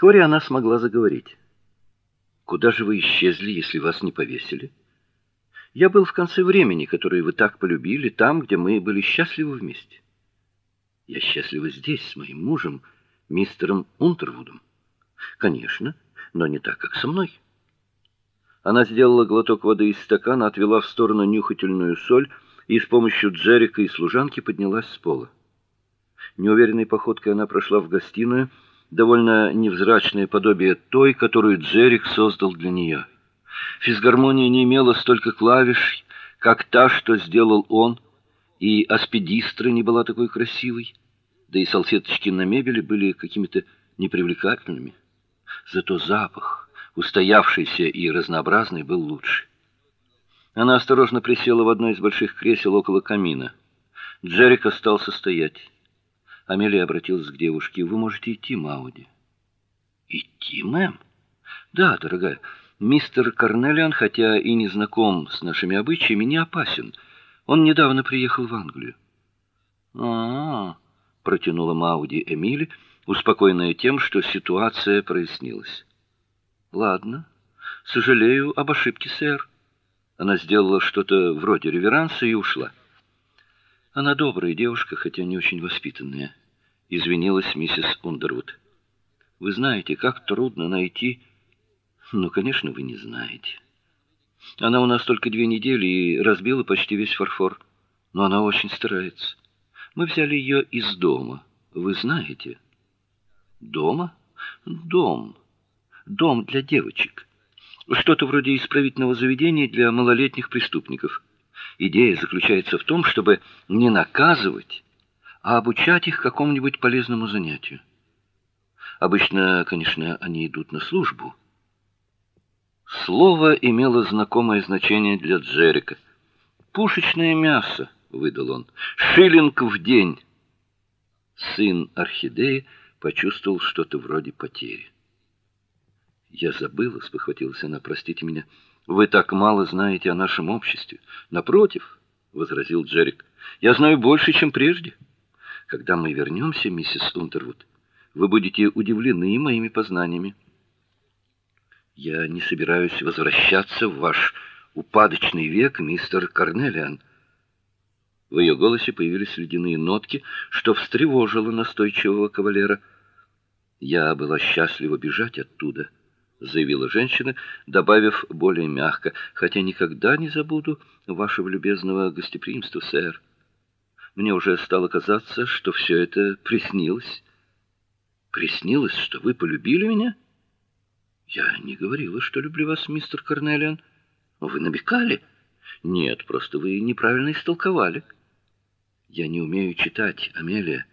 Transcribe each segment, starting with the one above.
Вскоре она смогла заговорить. Куда же вы исчезли, если вас не повесили? Я был в конце времени, которое вы так полюбили, там, где мы были счастливы вместе. Я счастлива здесь с моим мужем, мистером Унтервудом. Конечно, но не так, как со мной. Она сделала глоток воды из стакана, отвела в сторону нюхательную соль и с помощью Джерика и служанки поднялась с пола. Неуверенной походкой она прошла в гостиную, довольно невзрачное подобие той, которую Джерик создал для нее. Физгармония не имела столько клавиш, как та, что сделал он, и аспидистра не была такой красивой, да и салфеточки на мебели были какими-то непривлекательными. Зато запах, устоявшийся и разнообразный, был лучше. Она осторожно присела в одно из больших кресел около камина. Джерик остался стоять. Амелия обратилась к девушке: "Вы можете идти, Мауди". "Идти, мэм?" "Да, дорогая. Мистер Карнелиан, хотя и не знаком с нашими обычаями, не опасен. Он недавно приехал в Англию". "А-а", протянула Мауди Эмили, успокоенная тем, что ситуация прояснилась. "Ладно. Сожалею об ошибке, сэр". Она сделала что-то вроде реверанса и ушла. Она добрая девушка, хотя не очень воспитанная извинилась миссис Ундервуд. Вы знаете, как трудно найти Ну, конечно, вы не знаете. Она у нас только две недели и разбила почти весь фарфор, но она очень старается. Мы взяли ее из дома. Вы знаете? Дома? Дом. Дом для девочек. Что-то вроде исправительного заведения для малолетних преступников. Идея заключается в том, чтобы не наказывать, а обучать их какому-нибудь полезному занятию. Обычно, конечно, они идут на службу. Слово имело знакомое значение для Джерика. Пушечное мясо, выдал он. Шиллинг в день. Сын орхидеи почувствовал что-то вроде потери. Я забыла, спохватилась она, простите меня. Вы так мало знаете о нашем обществе. Напротив, возразил Джерик. Я знаю больше, чем прежде. Когда мы вернемся, миссис Унтервуд, вы будете удивлены моими познаниями. Я не собираюсь возвращаться в ваш упадочный век, мистер Карнелиан. В ее голосе появились ледяные нотки, что встревожило настойчивого кавалера. Я была счастлива бежать оттуда, заявила женщина, добавив более мягко: "Хотя никогда не забуду вашего любезного гостеприимства, сэр". Мне уже стало казаться, что все это приснилось. Приснилось, что вы полюбили меня? Я не говорила, что люблю вас, мистер Карнелиан. Вы намекали? Нет, просто вы неправильно истолковали. Я не умею читать, Амелия.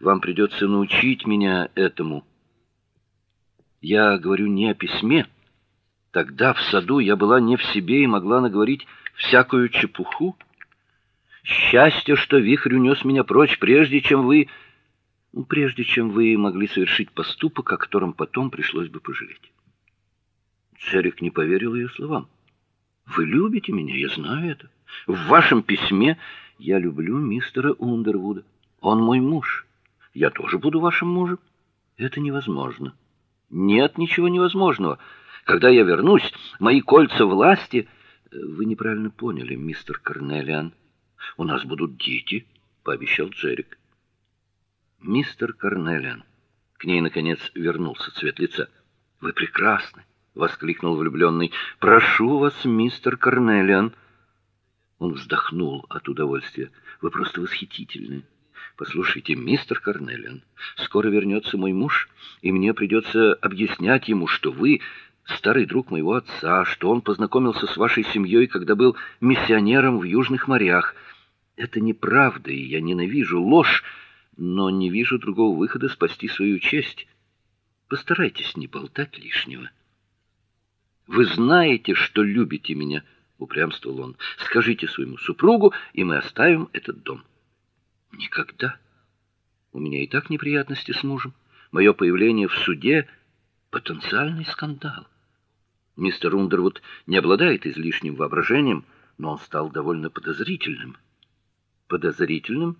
Вам придется научить меня этому. Я говорю не о письме. Тогда в саду я была не в себе и могла наговорить всякую чепуху. Счастье, что вихрь унес меня прочь, прежде чем вы, ну, прежде чем вы могли совершить поступок, о котором потом пришлось бы пожалеть. Джерик не поверил ее словам. Вы любите меня, я знаю это. В вашем письме я люблю мистера Ундервуда. Он мой муж. Я тоже буду вашим мужем. Это невозможно. Нет ничего невозможного. Когда я вернусь, мои кольца власти Вы неправильно поняли, мистер Карнелиан. У нас будут дети, пообещал Джерик. Мистер Карнелиан. К ней наконец вернулся цвет лица. Вы прекрасны, воскликнул влюбленный. Прошу вас, мистер Карнелиан. Он вздохнул от удовольствия. Вы просто восхитительны. Послушайте, мистер Карнелиан, скоро вернется мой муж, и мне придется объяснять ему, что вы старый друг моего отца, что он познакомился с вашей семьей, когда был миссионером в южных морях. Это неправда, и я ненавижу ложь, но не вижу другого выхода спасти свою честь. Постарайтесь не болтать лишнего. Вы знаете, что любите меня, упрямствовал он. Скажите своему супругу, и мы оставим этот дом. Никогда. У меня и так неприятности с мужем. Мое появление в суде потенциальный скандал. Мистер Ундервуд не обладает излишним воображением, но он стал довольно подозрительным подозрительным